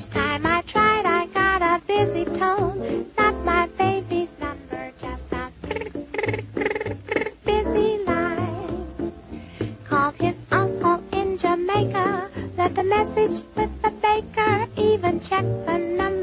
Each time I tried, I got a busy tone. Not my baby's number, just a busy line. Called his uncle in Jamaica, left a message with the baker, even checked the number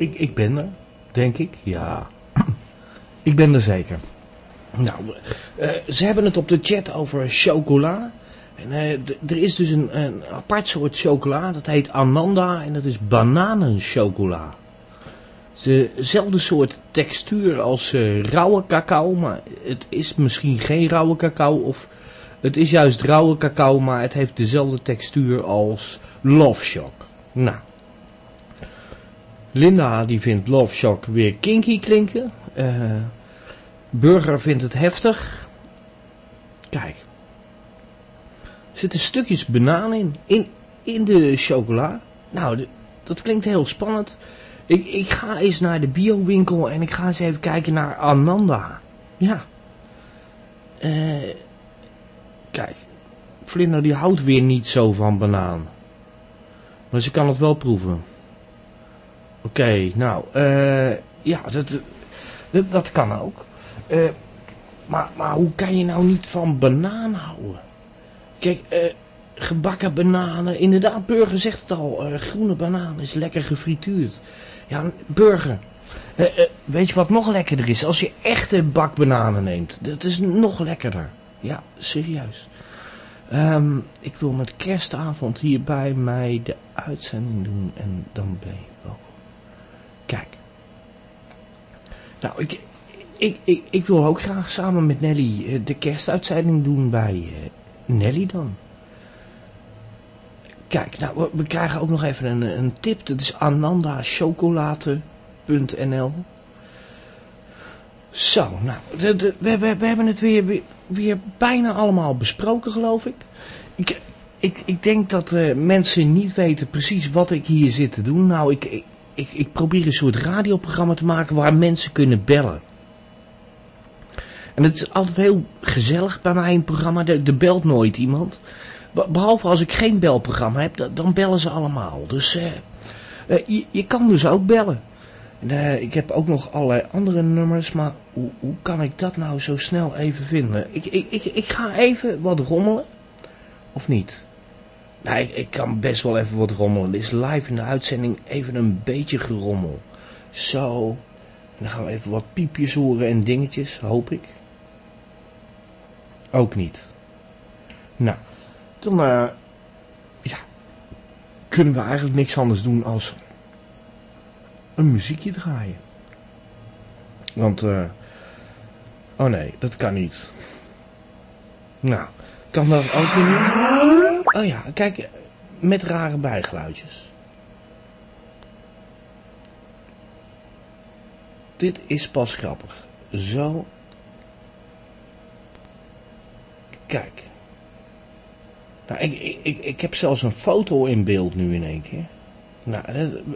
ik, eh, ik, ben er, denk ik. Ja, ik ben er zeker. Nou, eh, ze hebben het op de chat over chocola. En eh, er is dus een, een apart soort chocola, dat heet Ananda en dat is bananenchocola. Het is dezelfde soort textuur als eh, rauwe cacao, maar het is misschien geen rauwe cacao of het is juist rauwe cacao, maar het heeft dezelfde textuur als Love Shock. Nou, Linda die vindt Love Shock weer kinky klinken. Eh, Burger vindt het heftig. Kijk. Er zitten stukjes banaan in. In, in de chocola. Nou, dat klinkt heel spannend. Ik, ik ga eens naar de biowinkel en ik ga eens even kijken naar Ananda. Ja. Eh, kijk. Vlinder die houdt weer niet zo van banaan. Maar ze kan het wel proeven. Oké, nou, eh, ja, dat, dat, kan ook. Eh, maar, maar hoe kan je nou niet van banaan houden? Kijk, eh, gebakken bananen, inderdaad, Burger zegt het al, groene banaan is lekker gefrituurd. Ja, Burger, weet je wat nog lekkerder is? Als je echte bakbananen neemt, dat is nog lekkerder. Ja, serieus. Ehm, ik wil met kerstavond hier bij mij de uitzending doen en dan ben je welkom. Kijk. Nou, ik, ik, ik, ik wil ook graag samen met Nelly eh, de kerstuitzending doen bij eh, Nelly dan. Kijk, nou, we, krijgen ook nog even een, een tip. Dat is anandachocolate.nl Zo, nou, we, we, we hebben het weer, weer, bijna allemaal besproken, geloof ik. Ik, ik, ik denk dat eh, mensen niet weten precies wat ik hier zit te doen. Nou, ik, ik, ik probeer een soort radioprogramma te maken waar mensen kunnen bellen. En het is altijd heel gezellig bij mij het programma. Er, belt nooit iemand. Be- Behalve als ik geen belprogramma heb, da- dan bellen ze allemaal. Dus eh, eh, je, kan dus ook bellen. En, eh, ik heb ook nog allerlei andere nummers, maar hoe, kan ik dat nou zo snel even vinden? Ik, ik, ik ga even wat rommelen. Of niet? Nou, ik, kan best wel even wat rommelen. Dit is live in de uitzending even een beetje gerommel. Zo. En dan gaan we even wat piepjes horen en dingetjes, hoop ik. Ook niet. Nou, dan uh, ja, kunnen we eigenlijk niks anders doen als een muziekje draaien. Want, uh, oh nee, dat kan niet. Nou, kan dat ook niet? Oh ja, kijk, met rare bijgeluidjes. Dit is pas grappig. Zo. Kijk. Nou, ik, ik, ik heb zelfs een foto in beeld nu in één keer. Nou,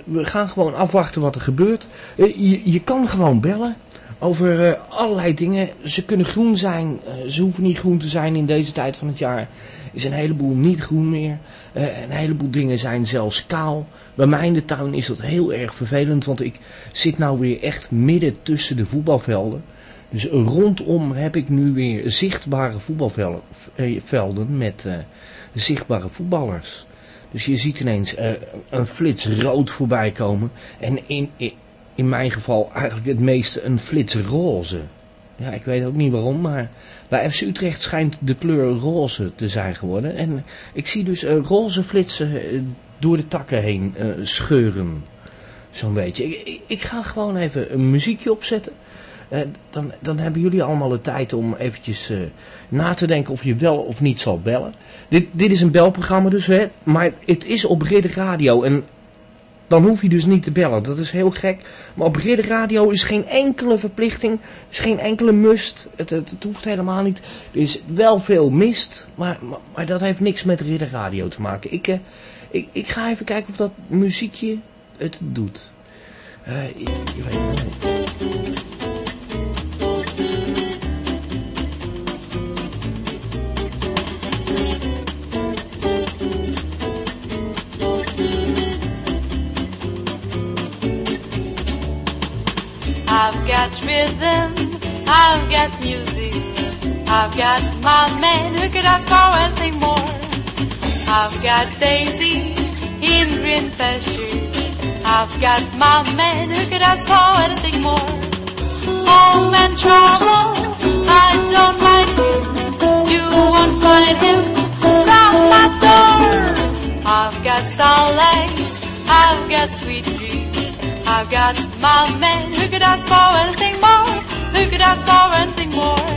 we gaan gewoon afwachten wat er gebeurt. Eh, je, je kan gewoon bellen over uh, allerlei dingen. Ze kunnen groen zijn, uh, ze hoeven niet groen te zijn in deze tijd van het jaar. Is een heleboel niet groen meer. Uh, een heleboel dingen zijn zelfs kaal. Bij mij in de tuin is dat heel erg vervelend, want ik zit nou weer echt midden tussen de voetbalvelden. Dus rondom heb ik nu weer zichtbare voetbalvelden met zichtbare voetballers. Dus je ziet ineens een flits rood voorbij komen. En in, in mijn geval eigenlijk het meeste een flits roze. Ja, ik weet ook niet waarom, maar bij FC Utrecht schijnt de kleur roze te zijn geworden. En ik zie dus uh, roze flitsen uh, door de takken heen uh, scheuren. Zo'n beetje. Ik, ik, ga gewoon even een muziekje opzetten. dan, dan hebben jullie allemaal de tijd om eventjes na te denken of je wel of niet zal bellen. Dit, dit is een belprogramma dus, hè, maar het is op Ridder Radio. En dan hoef je dus niet te bellen. Dat is heel gek. Maar op Ridder Radio is geen enkele verplichting. is geen enkele must. Het, hoeft helemaal niet. Er is wel veel mist. Maar, maar, dat heeft niks met Ridder Radio te maken. Ik, uh, ik, ik ga even kijken of dat muziekje het doet. Uh, weet niet. Got rhythm, I've got music, I've got my man who could ask for anything more. I've got Daisy in green shoes. I've got my man who could ask for anything more. Home and trouble, I don't like him. You won't find him round my door. I've got starlight, I've got sweet dreams. I've got my man who could ask for anything more, who could ask for anything more.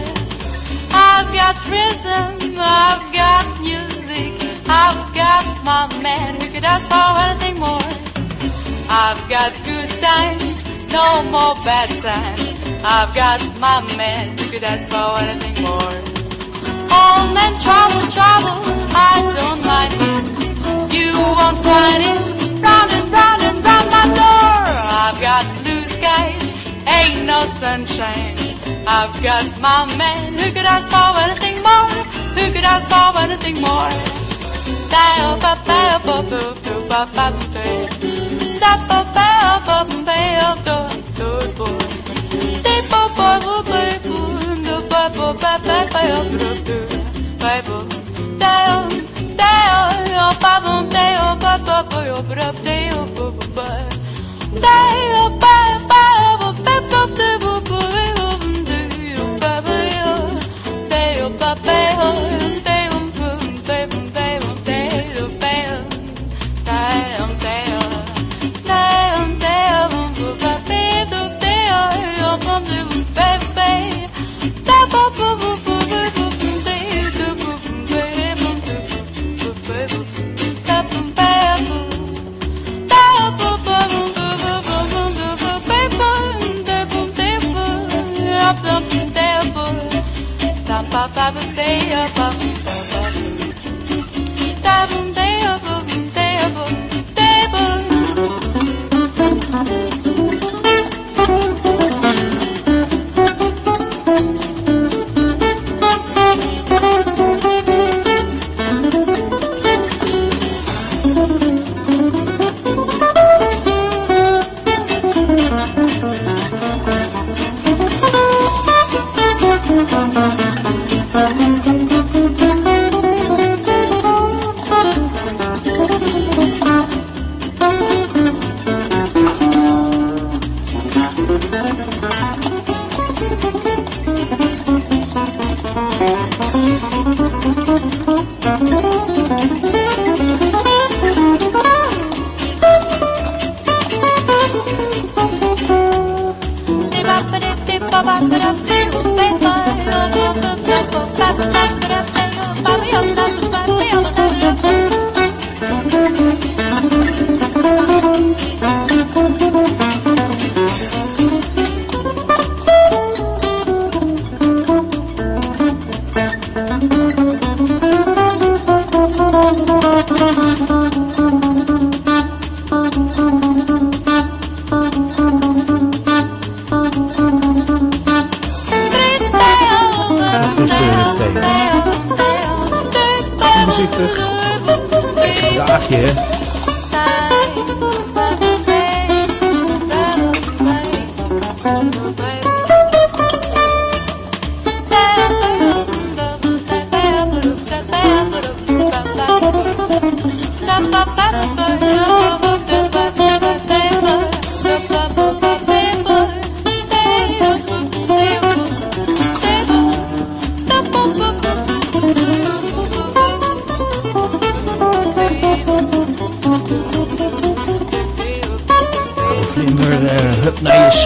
I've got rhythm, I've got music, I've got my man who could ask for anything more. I've got good times, no more bad times. I've got my man who could ask for anything more. All men trouble, trouble, I don't mind him. You won't find him round and round and round my door. I've got blue skies, ain't no sunshine. I've got my man who could ask for anything more, who could ask for anything more. Day of the book.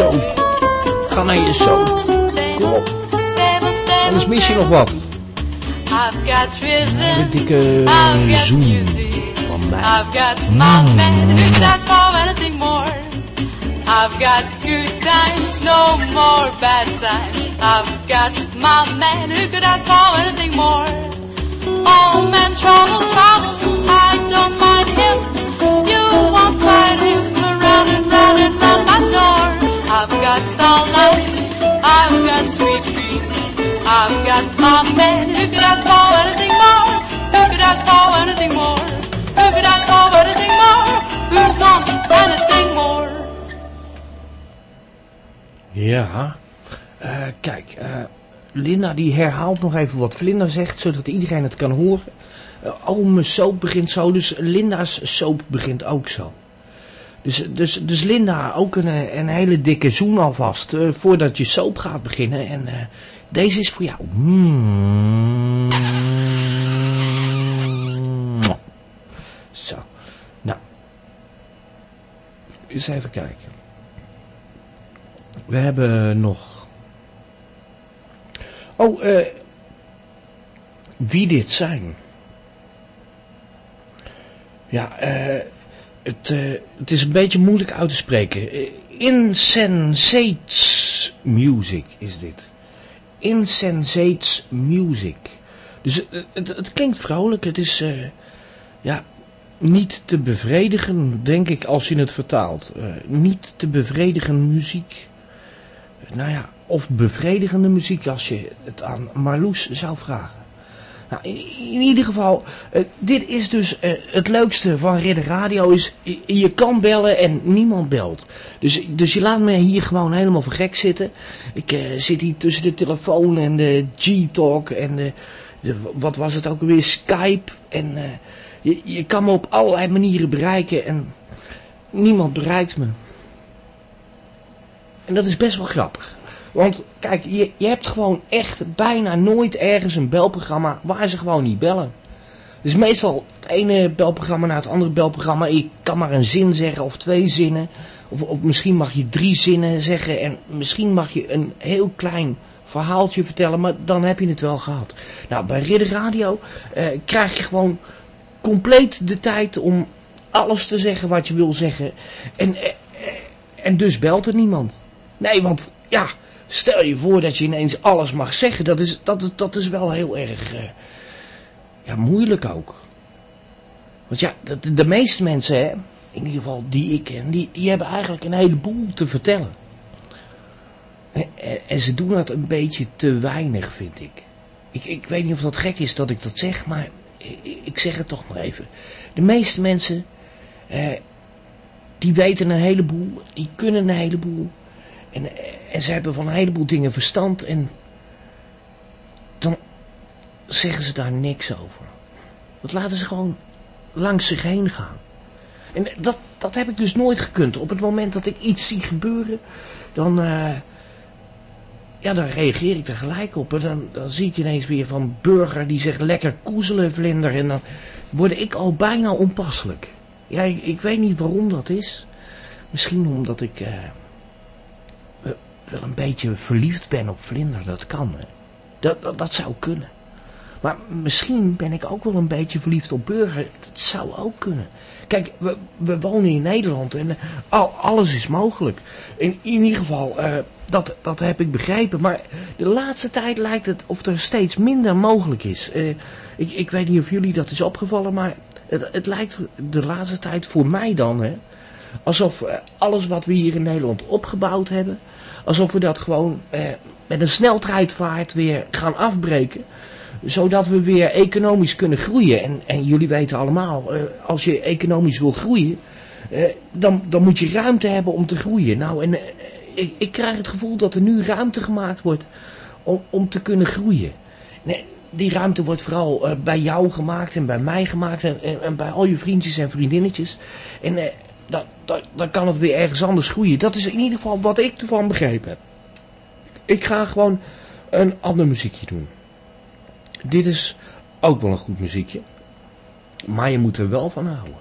Zoon. Ga naar je zoon. Kom op, anders mis je nog wat. Een dikke zoen van mij. More. I've got good times, no more bad times. I've got my man who could ask for anything more. All men trouble, trouble, I don't mind him. You won't find him around and round and round. I've got starlight, I've got sweet dreams. I've got my man who could ask for anything more. Who could ask for anything more? Who could ask for anything more? Who wants anything more? Ja, Eh, kijk, eh, Linda die herhaalt nog even wat Vlinder zegt, zodat iedereen het kan horen. Eh, oh, mijn soap begint zo, dus Linda's soap begint ook zo. Dus, dus, dus Linda, ook een, een hele dikke zoen alvast, eh, voordat je soap gaat beginnen. En eh, deze is voor jou. Mm. Zo, nou. Eens even kijken. We hebben nog... Oh, eh... wie dit zijn? Ja, eh... het, eh, het is een beetje moeilijk uit te spreken. Insensates Music is dit. Insensates Music. Dus eh, het, het klinkt vrolijk. Het is... ja, niet te bevredigen, denk ik, als je het vertaalt. Niet te bevredigen muziek. Nou ja, of bevredigende muziek als je het aan Marloes zou vragen. Nou, in, ieder geval, eh, dit is dus eh, het leukste van Ridder Radio is, je, kan bellen en niemand belt. Dus, dus je laat me hier gewoon helemaal voor gek zitten. Ik eh, zit hier tussen de telefoon en de G-Talk en de, wat was het ook alweer, Skype. En je, je kan me op allerlei manieren bereiken en niemand bereikt me. En dat is best wel grappig. Want kijk, je, je hebt gewoon echt bijna nooit ergens een belprogramma waar ze gewoon niet bellen. Dus meestal het ene belprogramma naar het andere belprogramma. Je kan maar een zin zeggen of twee zinnen. Of, of misschien mag je drie zinnen zeggen. En misschien mag je een heel klein verhaaltje vertellen. Maar dan heb je het wel gehad. Nou, bij Ridder Radio eh, krijg je gewoon compleet de tijd om alles te zeggen wat je wil zeggen. En, eh, eh, en dus belt er niemand. Nee, want ja, stel je voor dat je ineens alles mag zeggen. Dat is, dat dat is wel heel erg eh, ja, moeilijk ook. Want ja, de, de meeste mensen, hè, in ieder geval die ik ken, die, die hebben eigenlijk een heleboel te vertellen. En, en, ze doen dat een beetje te weinig, vind ik. ik. Ik weet niet of dat gek is dat ik dat zeg, maar ik, zeg het toch maar even. De meeste mensen, eh, die weten een heleboel, die kunnen een heleboel. En, en ze hebben van een heleboel dingen verstand en dan zeggen ze daar niks over. Dat laten ze gewoon langs zich heen gaan. En dat, dat heb ik dus nooit gekund. Op het moment dat ik iets zie gebeuren, dan, eh, ja, dan reageer ik er gelijk op. En dan, dan zie ik ineens weer van burger die zegt lekker koezelen vlinder. En dan word ik al bijna onpasselijk. Ja, ik, weet niet waarom dat is. Misschien omdat ik eh, wel een beetje verliefd ben op Vlinder. Dat kan. Hè. Dat, dat, zou kunnen. Maar misschien ben ik ook wel een beetje verliefd op Burger. Dat zou ook kunnen. Kijk, we, we wonen in Nederland en eh, al, alles is mogelijk. In, in ieder geval, uh, dat, dat heb ik begrepen. Maar de laatste tijd lijkt het of er steeds minder mogelijk is. Uh, ik, ik weet niet of jullie dat is opgevallen, maar het, het lijkt de laatste tijd voor mij dan... Hè, alsof alles wat we hier in Nederland opgebouwd hebben... alsof we dat gewoon met een sneltreidvaart weer gaan afbreken zodat we weer economisch kunnen groeien. En, en jullie weten allemaal, uh, als je economisch wil groeien, uh, dan, dan moet je ruimte hebben om te groeien. Nou, en uh, ik, ik krijg het gevoel dat er nu ruimte gemaakt wordt om, om te kunnen groeien. Nee, die ruimte wordt vooral bij jou gemaakt en bij mij gemaakt en, en, en bij al je vriendjes en vriendinnetjes. En dan, kan het weer ergens anders groeien. Dat is in ieder geval wat ik ervan begrepen heb. Ik ga gewoon een ander muziekje doen. Dit is ook wel een goed muziekje. Maar je moet er wel van houden.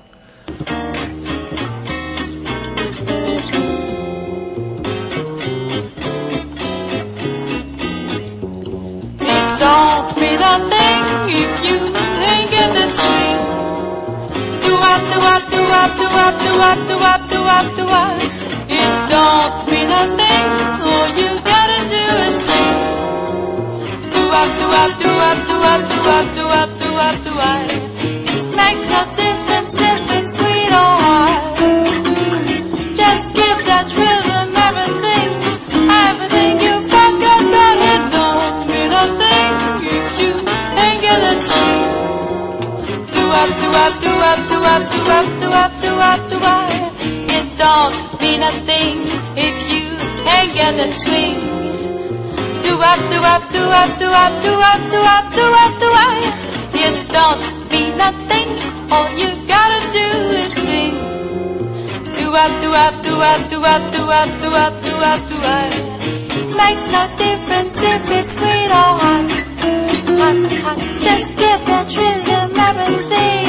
wop, the wop, the wop, the wop, the wop, wop. It don't mean a thing. All you gotta do is sing. The wop, the wop, the wop, the wop, the wop, wop, wop, wop. It makes no difference if it's sweet or up, do up, do up, do up, do up. Makes no difference if it's sweet or hot. Hot, hot. Just give that rhythm everything,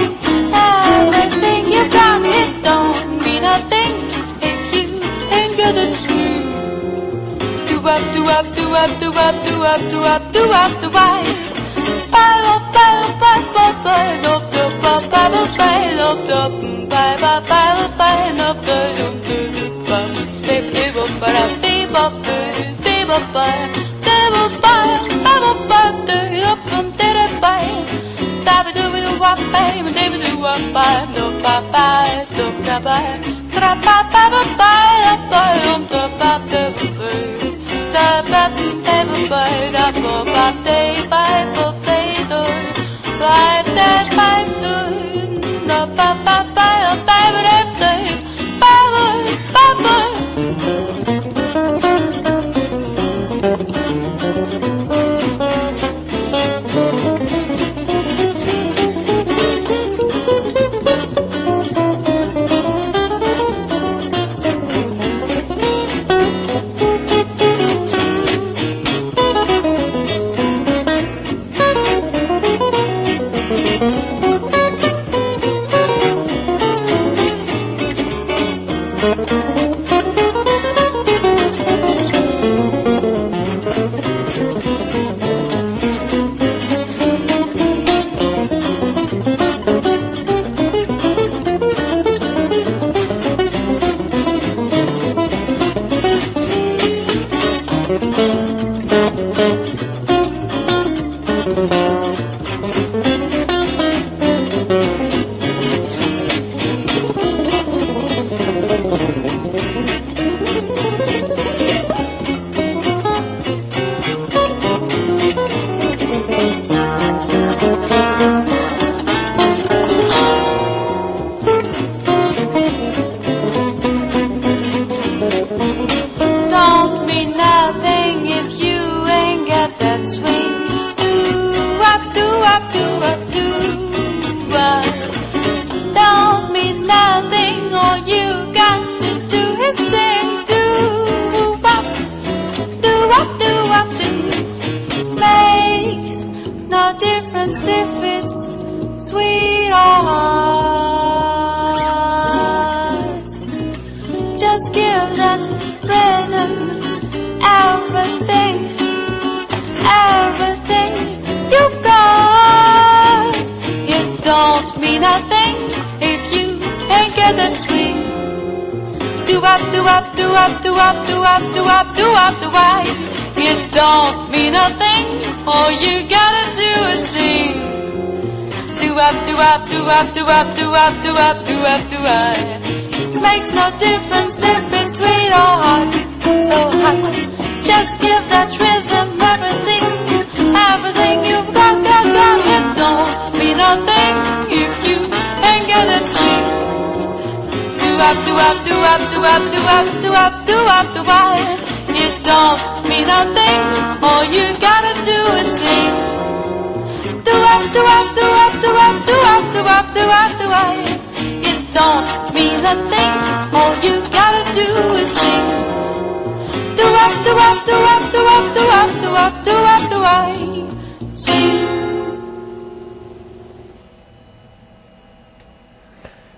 everything you got. It don't mean a thing if you ain't good at swing. Do up, do up, do up, do up, do up, do up, do up, do up. Bye, bye, bye, bye, bye, bye, do, do, bye, bye, bye, bye, do, do, bye, bye, bye, bye, do, do, do,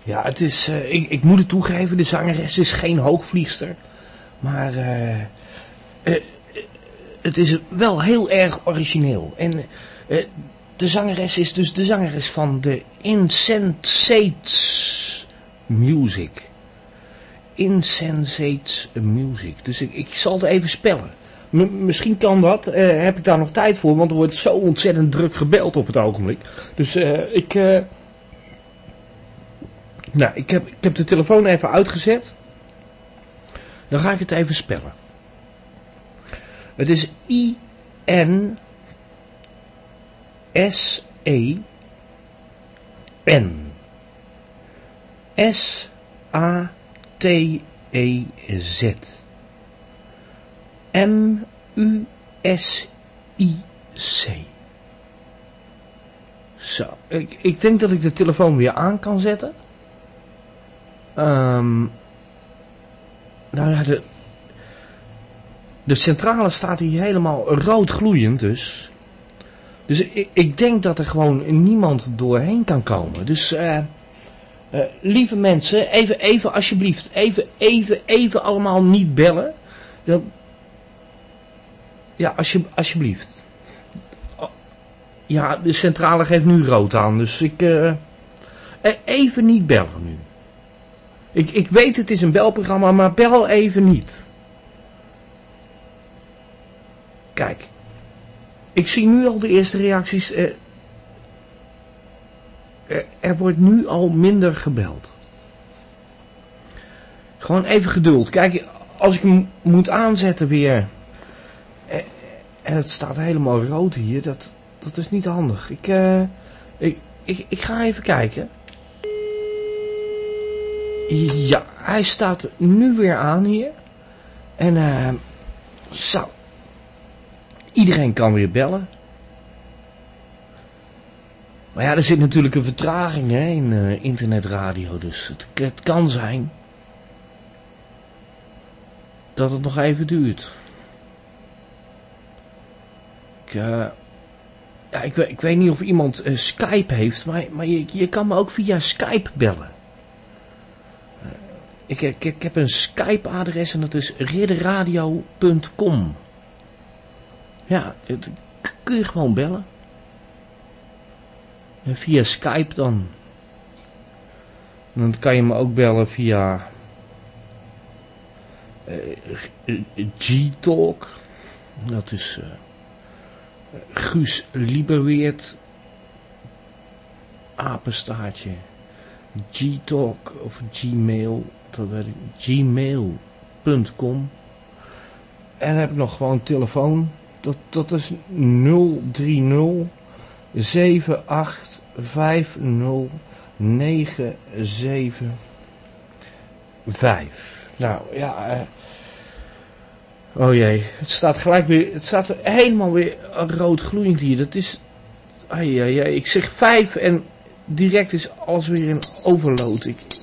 Ja, het is, eh, ik, ik moet het toegeven, de zangeres is geen hoogvliegster. Maar eh, eh, het is wel heel erg origineel. En de zangeres is dus de zangeres van de Insensates Music. Insensates Music. Dus ik, ik zal het even spellen. Misschien kan dat. eh, heb ik daar nog tijd voor? Want er wordt zo ontzettend druk gebeld op het ogenblik. Dus eh, ik... eh, nou, ik heb, ik heb de telefoon even uitgezet. Dan ga ik het even spellen. Het is I N S E A T E Z M U S I C. Zo, ik, ik denk dat ik de telefoon weer aan kan zetten. Ehm nou ja, de, de centrale staat hier helemaal rood gloeiend dus. Dus ik, ik denk dat er gewoon niemand doorheen kan komen. Dus eh eh, lieve mensen, even, even alsjeblieft, even, even, even allemaal niet bellen. Dan, ja, alsje, alsjeblieft. Oh, Ja, de centrale geeft nu rood aan, dus ik... eh, eh, even niet bellen nu. Ik, ik weet het is een belprogramma, maar bel even niet. Kijk. Ik zie nu al de eerste reacties. eh, er, er wordt nu al minder gebeld. Gewoon even geduld. Kijk, als ik hem moet aanzetten weer. En het staat helemaal rood hier. Dat, dat is niet handig. Ik, eh, ik, ik, ik ga even kijken. Ja, hij staat nu weer aan hier. En eh zo. Iedereen kan weer bellen. Maar ja, er zit natuurlijk een vertraging hè, in eh, internetradio. Dus het, het kan zijn dat het nog even duurt. Ik, eh, ja, ik, ik weet niet of iemand eh, Skype heeft, maar, maar je, je kan me ook via Skype bellen. Ik, ik, ik heb een Skype-adres en dat is ridderradio.com. Ja, het, kun je gewoon bellen. En via Skype dan. Dan kan je me ook bellen via eh, G-Talk. Dat is eh, Guus Lieberweert. Apenstaartje. G-Talk of Gmail. Dat weet ik. Gmail.com. En dan heb ik nog gewoon telefoon. Dat, dat is 030 7850 975. Nou ja. Oh jee. Het staat gelijk weer. Het staat er helemaal weer rood gloeiend hier. Dat is. Ai, ai, ai. Ik zeg 5 en direct is alles weer in overload. Ik,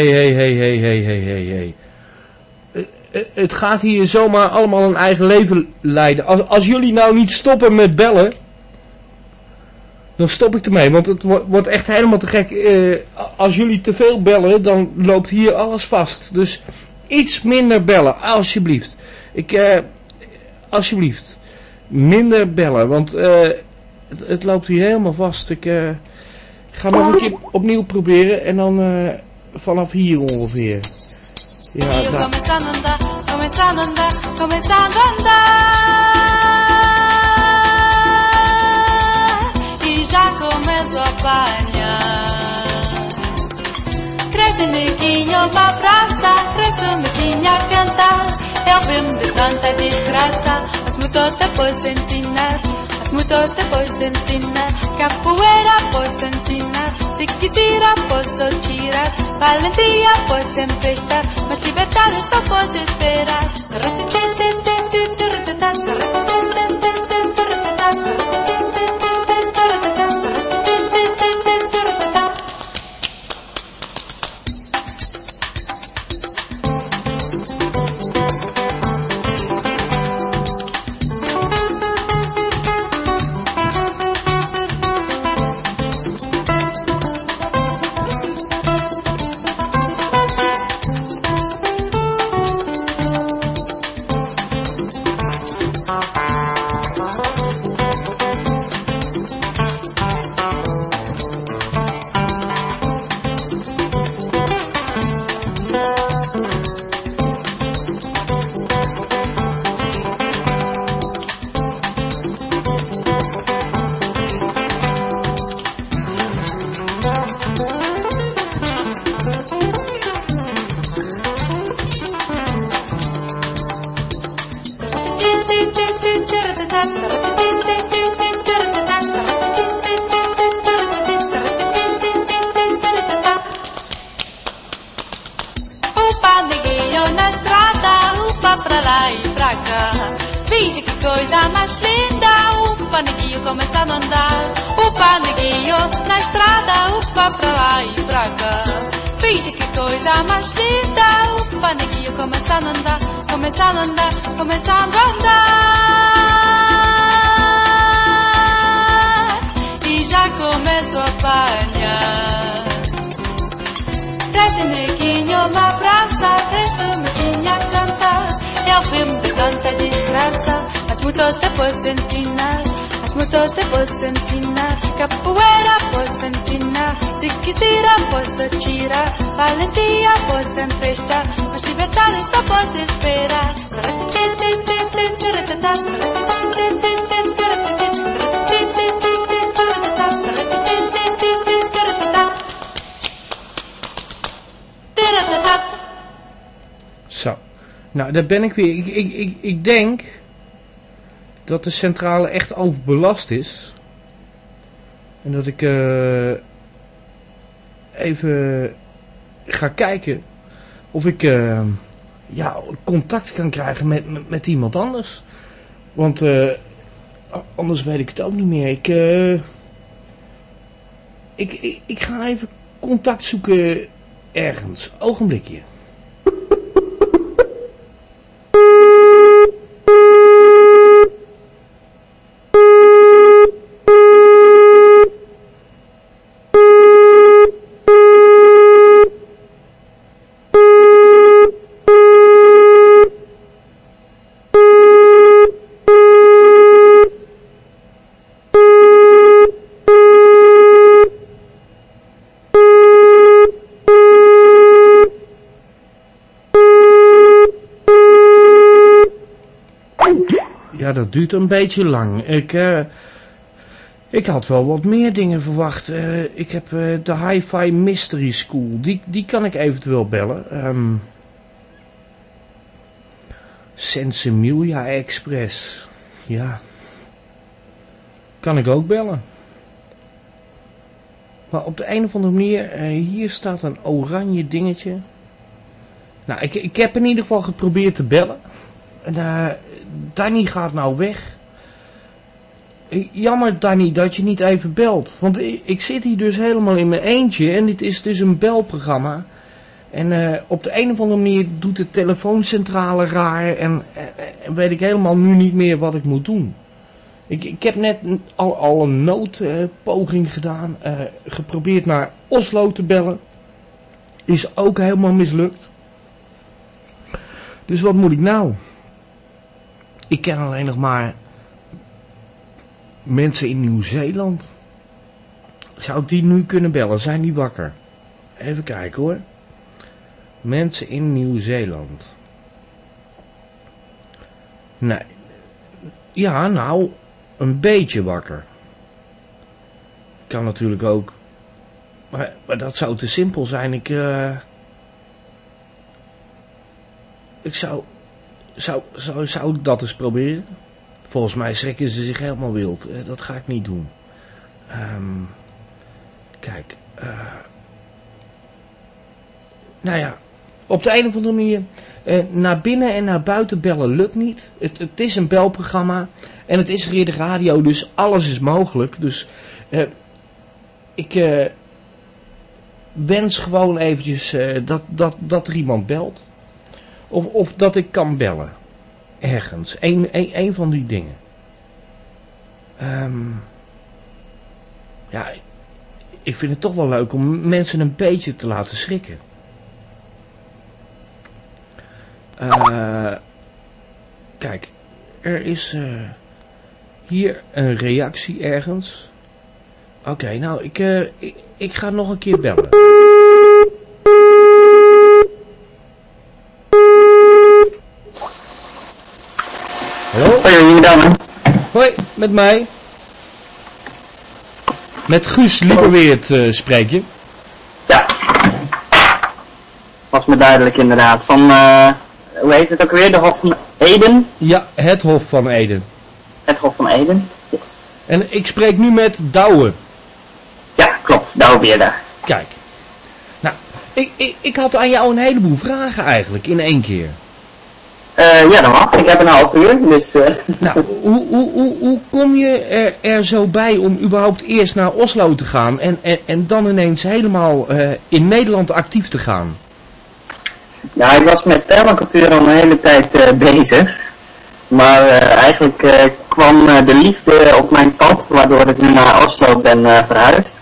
hé, hé, hé. Het gaat hier zomaar allemaal een eigen leven leiden. Als, als jullie nou niet stoppen met bellen, dan stop ik ermee. Want het wordt echt helemaal te gek. Eh, als jullie te veel bellen, dan loopt hier alles vast. Dus iets minder bellen, alsjeblieft. Ik, eh, alsjeblieft. Minder bellen, want eh, het, het, loopt hier helemaal vast. Ik ga nog een keer opnieuw proberen en dan vanaf hier ongeveer. E eu começando a andar, começando a andar, começando a andar. E já começo a apanhar. Três neguinho na praça, três neguinho a cantar. É eu vim de tanta desgraça, mas muito depois ensinar. Mas muito depois ensinar. Capoeira posso ensinar, se quiser posso tirar. Valentía puedes empezar, más libertades o puedes esperar. No andar, começando a andar, começando a andar. E já começo a apanhar. Traz o neguinho na praça, eu me tinha cantar. Eu vim de tanta desgraça, mas muito te posso ensinar. Mas muito te posso ensinar. Capoeira posso ensinar. Se quiser, posso tirar. Valentia posso emprestar. Zo. Nou, daar ben ik weer. Ik, ik, ik, ik denk dat de centrale echt overbelast is. En dat ik eh, even ga kijken of ik eh, ja, contact kan krijgen met, met, iemand anders. Want eh, anders weet ik het ook niet meer. Eh, ik, ik, ik ga even contact zoeken ergens. Ogenblikje. duurt een beetje lang. Ik, eh, ik had wel wat meer dingen verwacht. Eh, ik heb eh, de Hi-Fi Mystery School. Die, die kan ik eventueel bellen. Ehm, um, Sensemilia Express. Ja. Kan ik ook bellen. Maar op de een of andere manier, hier staat een oranje dingetje. Nou, ik, ik heb in ieder geval geprobeerd te bellen. En uh, Danny gaat nou weg. Jammer Danny dat je niet even belt. Want ik, zit hier dus helemaal in mijn eentje en dit is dus een belprogramma. En uh, op de een of andere manier doet de telefooncentrale raar en, en weet ik helemaal nu niet meer wat ik moet doen. Ik, ik heb net al, al een noodpoging uh, gedaan. Geprobeerd naar Oslo te bellen. Is ook helemaal mislukt. Dus wat moet ik nou? Ik ken alleen nog maar mensen in Nieuw-Zeeland. Zou die nu kunnen bellen? Zijn die wakker? Even kijken hoor. Mensen in Nieuw-Zeeland. Nee. Ja, nou, een beetje wakker. Kan natuurlijk ook. Maar, maar dat zou te simpel zijn. Ik, uh, ik zou, zou, zou, zou ik dat eens proberen. Volgens mij schrikken ze zich helemaal wild. Uh, dat ga ik niet doen. Um, kijk. Uh, nou ja, op de een of andere manier. Uh, naar binnen en naar buiten bellen lukt niet. Het, het is een belprogramma. En het is de radio, dus alles is mogelijk. Dus ik wens gewoon eventjes dat, dat, dat er iemand belt. Of, of dat ik kan bellen. Ergens. Eén een, een van die dingen. Um, ja, ik vind het toch wel leuk om mensen een beetje te laten schrikken. Uh, kijk, er is uh, hier een reactie ergens. Oké, nou, ik, uh, ik, ik ga nog een keer bellen. Hallo? Hoi, wie dan? Hoi, met mij. Met Guus Lieberweert uh, spreek je. Ja. Was me duidelijk inderdaad. Van, uh, hoe heet het ook weer? De Hof van Eden? Ja, het Hof van Eden. Het Hof van Eden, yes. En ik spreek nu met Douwe. Ja, klopt. Douwe weer daar. Kijk. Nou, ik, ik, ik had aan jou een heleboel vragen eigenlijk in één keer. Uh, ja, dat mag. Ik heb een half uur, dus... Uh... Nou, hoe, hoe, hoe, hoe kom je er, er zo bij om überhaupt eerst naar Oslo te gaan en, en, en dan ineens helemaal uh, in Nederland actief te gaan? Nou, ik was met permacultuur al een hele tijd bezig. Maar eigenlijk kwam de liefde op mijn pad, waardoor ik naar Oslo ben verhuisd.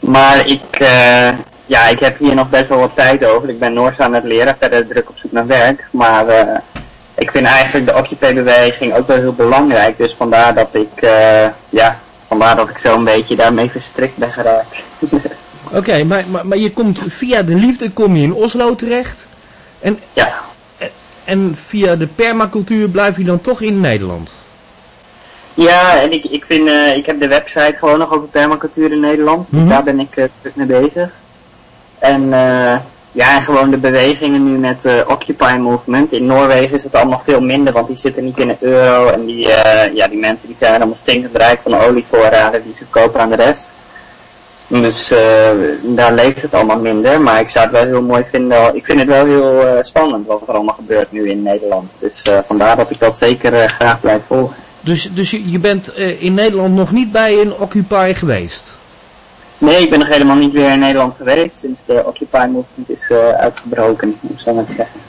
Maar ik ja, ik heb hier nog best wel wat tijd over. Ik ben Noors aan het leren, verder druk op zoek naar werk. Maar uh, ik vind eigenlijk de Occupy-beweging ook wel heel belangrijk. Dus vandaar dat ik, uh, ja, vandaar dat ik zo'n beetje daarmee verstrikt ben geraakt. Oké, okay, maar, maar, maar je komt via de liefde kom je in Oslo terecht. En, ja. En via de permacultuur blijf je dan toch in Nederland? Ja, en ik, ik vind, uh, ik heb de website gewoon nog over permacultuur in Nederland. Mm -hmm. Daar ben ik uh, mee bezig. En uh, ja, gewoon de bewegingen nu met uh, Occupy Movement. In Noorwegen is het allemaal veel minder, want die zitten niet in de euro. En die, uh, ja, die mensen die zijn allemaal stinkend rijk van de olievoorraden die ze kopen aan de rest. Dus daar leeft het allemaal minder. Maar ik zou het wel heel mooi vinden. Ik vind het wel heel spannend wat er allemaal gebeurt nu in Nederland. Dus vandaar dat ik dat zeker graag blijf volgen. Dus, dus je bent in Nederland nog niet bij een Occupy geweest? Nee, ik ben nog helemaal niet weer in Nederland geweest sinds de Occupy Movement is uh, uitgebroken, om zo maar te zeggen.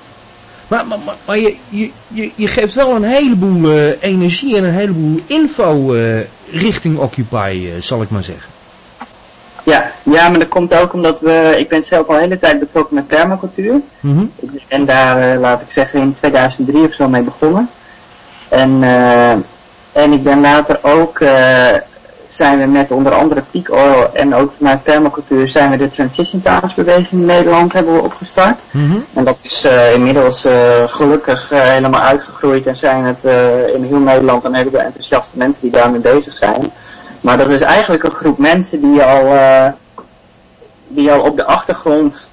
Maar, maar, maar, maar je, je, je geeft wel een heleboel uh, energie en een heleboel info uh, richting Occupy, zal ik maar zeggen. Ja, ja, maar dat komt ook omdat we, ik ben zelf al de hele tijd betrokken met permacultuur. Mm -hmm. Ik ben daar, laat ik zeggen, in 2003 of zo mee begonnen. En, en ik ben later ook zijn we met onder andere Peak Oil en ook vanuit permacultuur zijn we de Transition Towns beweging in Nederland hebben we opgestart. Mm -hmm. En dat is uh, inmiddels uh, gelukkig uh, helemaal uitgegroeid en zijn het in heel Nederland een heleboel enthousiaste mensen die daarmee bezig zijn. Maar dat is eigenlijk een groep mensen die al, die al op de achtergrond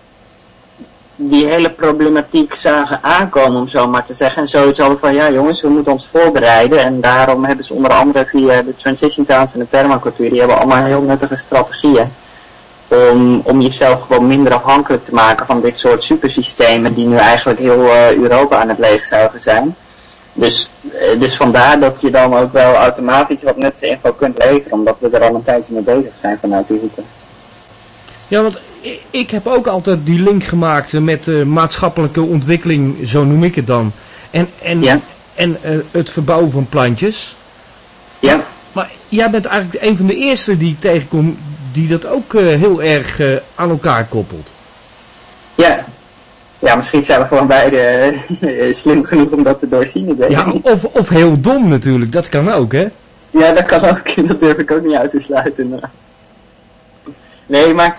die hele problematiek zagen aankomen, om zo maar te zeggen. En zoiets hadden van, ja jongens, we moeten ons voorbereiden. En daarom hebben ze onder andere via de transition towns en de permacultuur, die hebben allemaal heel nuttige strategieën. Om, om jezelf gewoon minder afhankelijk te maken van dit soort supersystemen die nu eigenlijk heel uh, Europa aan het leegzuigen zijn. Dus, uh, dus vandaar dat je dan ook wel automatisch wat nuttige info kunt leveren, omdat we er al een tijdje mee bezig zijn vanuit die hoeken. Ja, want ik heb ook altijd die link gemaakt met uh, maatschappelijke ontwikkeling, zo noem ik het dan. En, en, ja. en uh, het verbouwen van plantjes. Ja. Maar jij bent eigenlijk een van de eerste die ik tegenkom die dat ook uh, heel erg aan elkaar koppelt. Ja. Ja, misschien zijn we gewoon beide slim genoeg om dat te doorzien. Ik ja, of, of heel dom natuurlijk, dat kan ook hè? Ja, dat kan ook, dat durf ik ook niet uit te sluiten. Nee, maar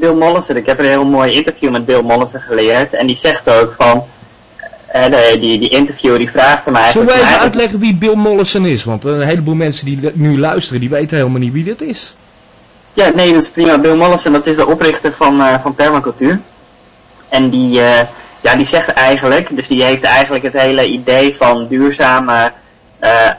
Bill Mollison, ik heb een heel mooi interview met Bill Mollison geleerd. En die zegt ook van, hè, die, die interviewer die vraagt mij... Zullen we even uitleggen wie Bill Mollison is? Want een heleboel mensen die nu luisteren, die weten helemaal niet wie dit is. Ja, nee, dat is prima. Bill Mollison, dat is de oprichter van, uh, van permacultuur. En die, uh, ja, die zegt eigenlijk, dus die heeft eigenlijk het hele idee van duurzame... Uh,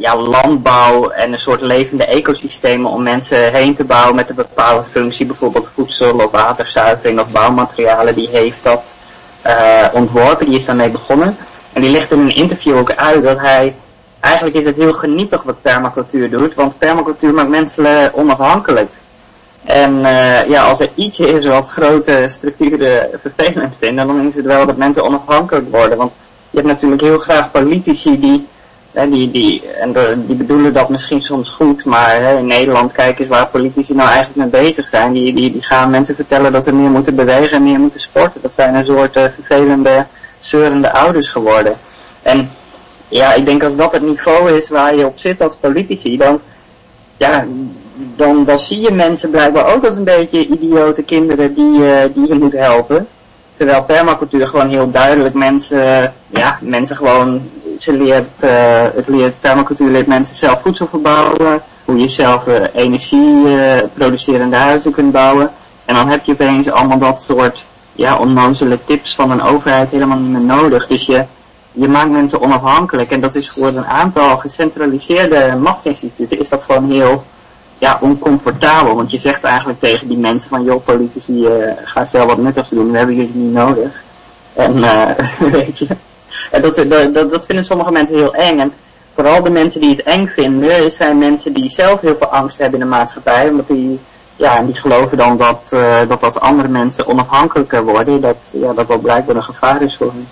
ja, landbouw en een soort levende ecosystemen om mensen heen te bouwen met een bepaalde functie, bijvoorbeeld voedsel of waterzuivering of bouwmaterialen, die heeft dat uh, ontworpen, die is daarmee begonnen. En die legt in een interview ook uit dat hij, eigenlijk is het heel geniepig wat permacultuur doet, want permacultuur maakt mensen onafhankelijk. En uh, ja, als er iets is wat grote structuren vervelend vinden, dan is het wel dat mensen onafhankelijk worden. Want je hebt natuurlijk heel graag politici die die, die, en die bedoelen dat misschien soms goed, maar in Nederland kijk eens waar politici nou eigenlijk mee bezig zijn. Die, die, die gaan mensen vertellen dat ze meer moeten bewegen en meer moeten sporten. Dat zijn een soort uh, vervelende, zeurende ouders geworden. En ja, ik denk als dat het niveau is waar je op zit als politici, dan, ja, dan, dan zie je mensen blijkbaar ook als een beetje idiote kinderen die, uh, die je moet helpen. Terwijl permacultuur gewoon heel duidelijk mensen, ja, mensen gewoon ze leert, uh, het leert, permacultuur leert mensen zelf voedsel verbouwen, hoe je zelf uh, energie uh, producerende huizen kunt bouwen. En dan heb je opeens allemaal dat soort ja, onnozele tips van een overheid helemaal niet meer nodig. Dus je, je maakt mensen onafhankelijk. En dat is voor een aantal gecentraliseerde machtsinstituten is dat gewoon heel ja, oncomfortabel. Want je zegt eigenlijk tegen die mensen van joh politici, ga zelf wat nuttigs doen, we hebben jullie niet nodig. En weet je, dat, dat, dat vinden sommige mensen heel eng. En vooral de mensen die het eng vinden, zijn mensen die zelf heel veel angst hebben in de maatschappij. Omdat die, ja, die geloven dan dat, uh, dat als andere mensen onafhankelijker worden, dat ja, dat wel blijkbaar een gevaar is voor hen.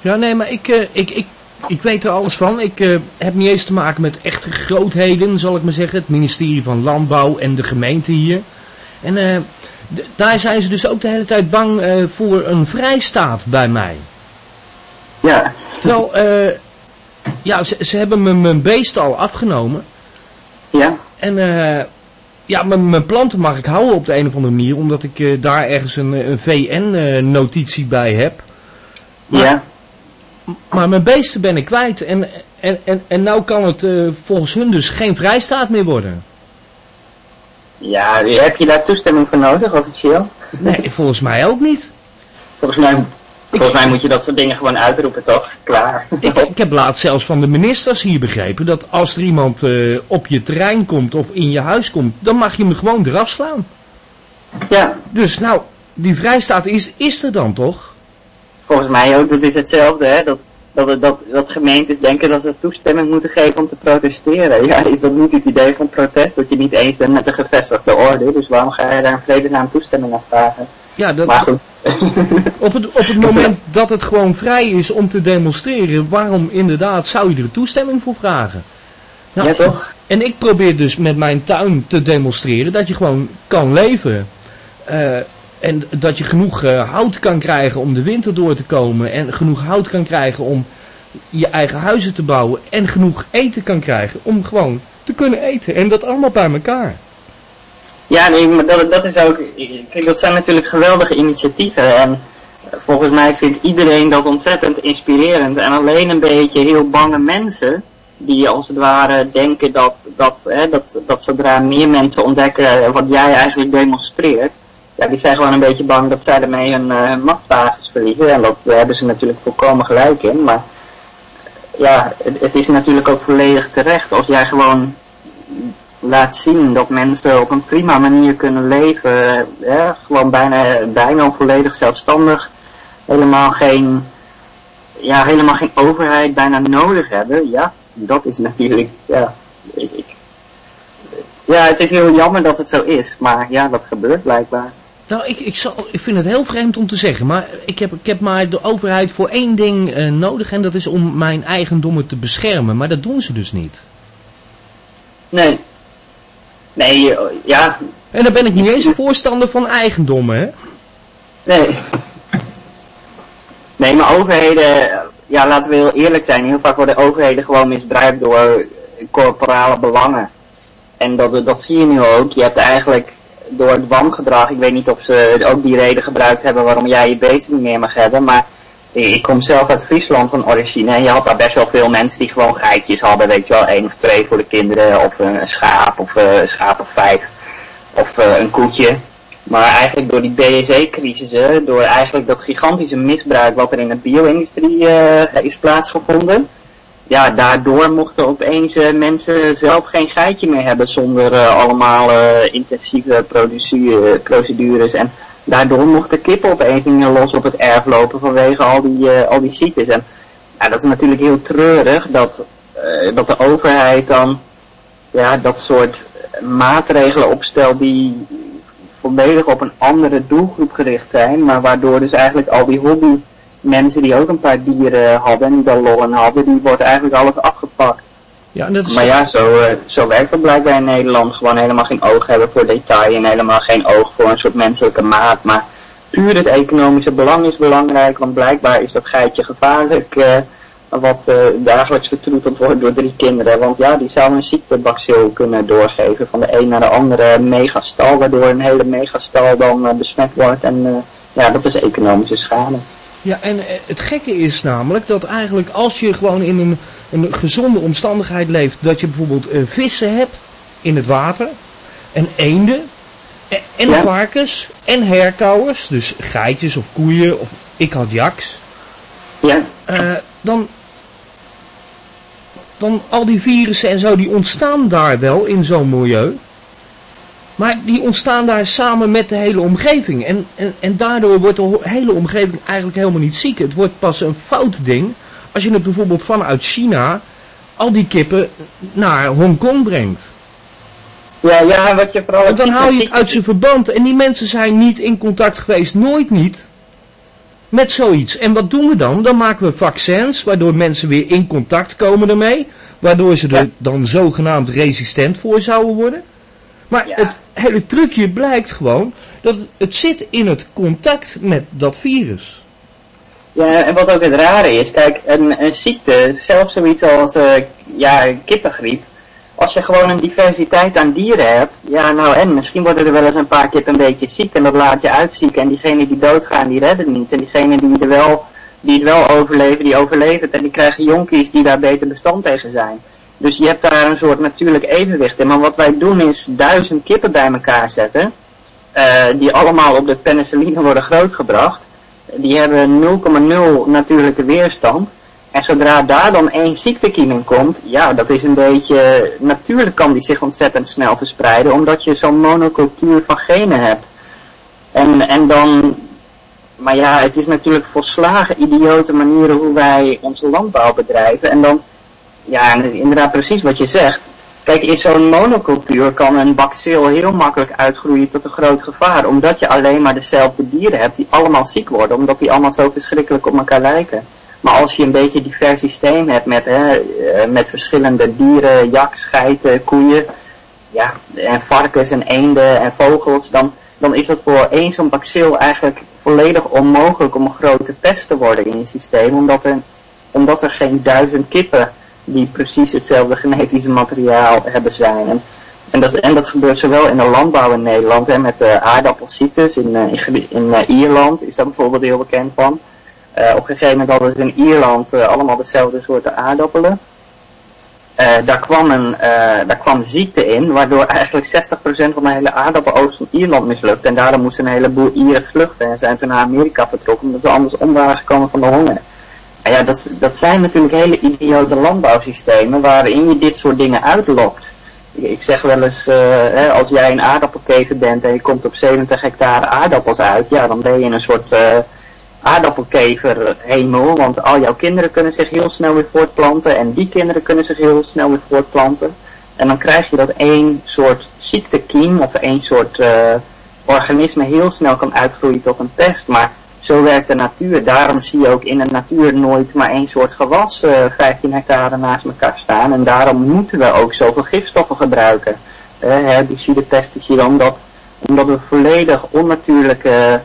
Ja, nee, maar ik, uh, ik, ik, ik weet er alles van. Ik uh, heb niet eens te maken met echte grootheden, zal ik maar zeggen. Het ministerie van Landbouw en de gemeente hier. En daar zijn ze dus ook de hele tijd bang voor een vrijstaat bij mij. Ja. Terwijl, uh, ja, ze, ze hebben me mijn beest al afgenomen. Ja. En uh, ja, mijn planten mag ik houden op de een of andere manier, omdat ik uh, daar ergens een, een VN-notitie bij heb. Maar, ja. Maar mijn beesten ben ik kwijt en, en, en, en nou kan het uh, volgens hun dus geen vrijstaat meer worden. Ja, heb je daar toestemming voor nodig, officieel? Nee, volgens mij ook niet. Volgens mij Volgens mij moet je dat soort dingen gewoon uitroepen, toch? Klaar. Ik, ik heb laatst zelfs van de ministers hier begrepen dat als er iemand uh, op je terrein komt of in je huis komt, dan mag je hem gewoon eraf slaan. Ja. Dus nou, die vrijstaat is, is er dan toch? Volgens mij ook, dat is hetzelfde, hè. Dat, dat, dat, dat gemeentes denken dat ze toestemming moeten geven om te protesteren. Ja, is dat niet het idee van protest? Dat je niet eens bent met de gevestigde orde, dus waarom ga je daar een vredesnaam toestemming aan vragen? Ja, dat, maar goed. op het, op het moment dat het gewoon vrij is om te demonstreren, waarom inderdaad zou je er toestemming voor vragen? Nou, ja, toch? En ik probeer dus met mijn tuin te demonstreren dat je gewoon kan leven. Uh, en dat je genoeg uh, hout kan krijgen om de winter door te komen. En genoeg hout kan krijgen om je eigen huizen te bouwen. En genoeg eten kan krijgen om gewoon te kunnen eten. En dat allemaal bij elkaar. Ja, nee, maar dat, dat is ook, kijk, dat zijn natuurlijk geweldige initiatieven en volgens mij vindt iedereen dat ontzettend inspirerend en alleen een beetje heel bange mensen, die als het ware denken dat, dat, hè, dat, dat zodra meer mensen ontdekken wat jij eigenlijk demonstreert, ja, die zijn gewoon een beetje bang dat zij ermee hun, uh, hun machtbasis verliezen. En dat, hebben ze natuurlijk volkomen gelijk in. Maar ja, het, het, is natuurlijk ook volledig terecht als jij gewoon laat zien dat mensen op een prima manier kunnen leven. Ja, gewoon bijna, bijna volledig zelfstandig. Helemaal geen, ja, helemaal geen overheid bijna nodig hebben. Ja, dat is natuurlijk, ja, ik, ik, ja, het is heel jammer dat het zo is. Maar ja, dat gebeurt blijkbaar. Nou, ik, ik, zal, ik vind het heel vreemd om te zeggen, maar ik heb, ik heb maar de overheid voor één ding uh, nodig en dat is om mijn eigendommen te beschermen. Maar dat doen ze dus niet. Nee. Nee, uh, ja. En dan ben ik niet eens een voorstander van eigendommen, hè? Nee. Nee, maar overheden, ja, laten we heel eerlijk zijn, heel vaak worden overheden gewoon misbruikt door corporale belangen. En dat, dat zie je nu ook. Je hebt eigenlijk door het wangedrag, ik weet niet of ze ook die reden gebruikt hebben waarom jij je beest niet meer mag hebben, maar ik kom zelf uit Friesland van origine en je had daar best wel veel mensen die gewoon geitjes hadden, weet je wel, één of twee voor de kinderen, of een schaap, of uh, een schaap of vijf, of uh, een koetje. Maar eigenlijk door die BSE-crisis, door eigenlijk dat gigantische misbruik wat er in de bio-industrie uh, is plaatsgevonden, ja, daardoor mochten opeens mensen zelf geen geitje meer hebben zonder allemaal intensieve procedures. En daardoor mochten kippen opeens los op het erf lopen vanwege al die, al die ziektes. En ja, dat is natuurlijk heel treurig dat, dat de overheid dan ja, dat soort maatregelen opstelt die volledig op een andere doelgroep gericht zijn, maar waardoor dus eigenlijk al die hobby mensen die ook een paar dieren hadden en die daar lol in hadden, die wordt eigenlijk alles afgepakt. Ja, dat is maar ja, zo, uh, zo werkt het blijkbaar in Nederland. Gewoon helemaal geen oog hebben voor detail en helemaal geen oog voor een soort menselijke maat. Maar puur het economische belang is belangrijk, want blijkbaar is dat geitje gevaarlijk. Uh, wat uh, dagelijks vertroeteld wordt door drie kinderen. Want ja, die zou een ziektebacil kunnen doorgeven van de een naar de andere megastal, waardoor een hele megastal dan besmet wordt. En ja, dat is economische schade. Ja, en het gekke is namelijk dat eigenlijk als je gewoon in een, een gezonde omstandigheid leeft, dat je bijvoorbeeld uh, vissen hebt in het water, en eenden, en, en ja. varkens, en herkauwers, dus geitjes of koeien, of ik had jaks. Ja. Uh, dan, dan al die virussen en zo, die ontstaan daar wel in zo'n milieu. Maar die ontstaan daar samen met de hele omgeving. En, en, en daardoor wordt de hele omgeving eigenlijk helemaal niet ziek. Het wordt pas een fout ding als je het bijvoorbeeld vanuit China al die kippen naar Hongkong brengt. Ja, ja, wat je vooral... En dan haal je het uit zijn verband. En die mensen zijn niet in contact geweest, nooit niet, met zoiets. En wat doen we dan? Dan maken we vaccins, waardoor mensen weer in contact komen ermee. Waardoor ze er dan zogenaamd resistent voor zouden worden. Maar ja. het hele trucje blijkt gewoon dat het, zit in het contact met dat virus. Ja, en wat ook het rare is, kijk, een, een ziekte, zelfs zoiets als uh, ja, kippengriep, als je gewoon een diversiteit aan dieren hebt, ja nou en misschien worden er wel eens een paar kippen een beetje ziek en dat laat je uitzieken en diegenen die doodgaan die redden niet en diegenen die er wel, die het wel overleven, die overleven het en die krijgen jonkies die daar beter bestand tegen zijn. Dus je hebt daar een soort natuurlijk evenwicht in. Maar wat wij doen is duizend kippen bij elkaar zetten. Uh, die allemaal op de penicilline worden grootgebracht. Die hebben 0,0 natuurlijke weerstand. En zodra daar dan één ziektekiem in komt, ja, dat is een beetje, natuurlijk kan die zich ontzettend snel verspreiden, omdat je zo'n monocultuur van genen hebt. En, en dan, maar ja, het is natuurlijk volslagen idiote manieren hoe wij onze landbouw bedrijven. En dan, ja, inderdaad precies wat je zegt. Kijk, in zo'n monocultuur kan een bacil heel makkelijk uitgroeien tot een groot gevaar. Omdat je alleen maar dezelfde dieren hebt die allemaal ziek worden. Omdat die allemaal zo verschrikkelijk op elkaar lijken. Maar als je een beetje divers systeem hebt met, hè, met verschillende dieren, jak, geiten, koeien. Ja, en varkens en eenden en vogels. Dan, dan is dat voor één zo'n bacil eigenlijk volledig onmogelijk om een grote pest te worden in je systeem. Omdat er, omdat er geen duizend kippen die precies hetzelfde genetische materiaal hebben zijn. En, en, dat, en dat gebeurt zowel in de landbouw in Nederland, hè, met de aardappelziektes. In, in, in uh, Ierland is daar bijvoorbeeld heel bekend van. Op een gegeven moment hadden ze in Ierland allemaal dezelfde soorten aardappelen. eh, daar, kwam een, daar kwam ziekte in, waardoor eigenlijk 60% van de hele aardappeloogst van Ierland mislukt. En daarom moesten een heleboel Ieren vluchten en zijn toen naar Amerika vertrokken, omdat ze anders om waren gekomen van de honger. Ja, dat, dat zijn natuurlijk hele idiote landbouwsystemen waarin je dit soort dingen uitlokt. Ik zeg wel eens, uh, hè, als jij een aardappelkever bent en je komt op 70 hectare aardappels uit, ja, dan ben je een soort aardappelkever hemel, want al jouw kinderen kunnen zich heel snel weer voortplanten en die kinderen kunnen zich heel snel weer voortplanten. En dan krijg je dat één soort ziektekiem of één soort uh, organisme heel snel kan uitgroeien tot een pest. Maar zo werkt de natuur. Daarom zie je ook in de natuur nooit maar één soort gewas uh, 15 hectare naast elkaar staan. En daarom moeten we ook zoveel gifstoffen gebruiken. Uh, herbicide, pesticiden, omdat, omdat we volledig onnatuurlijke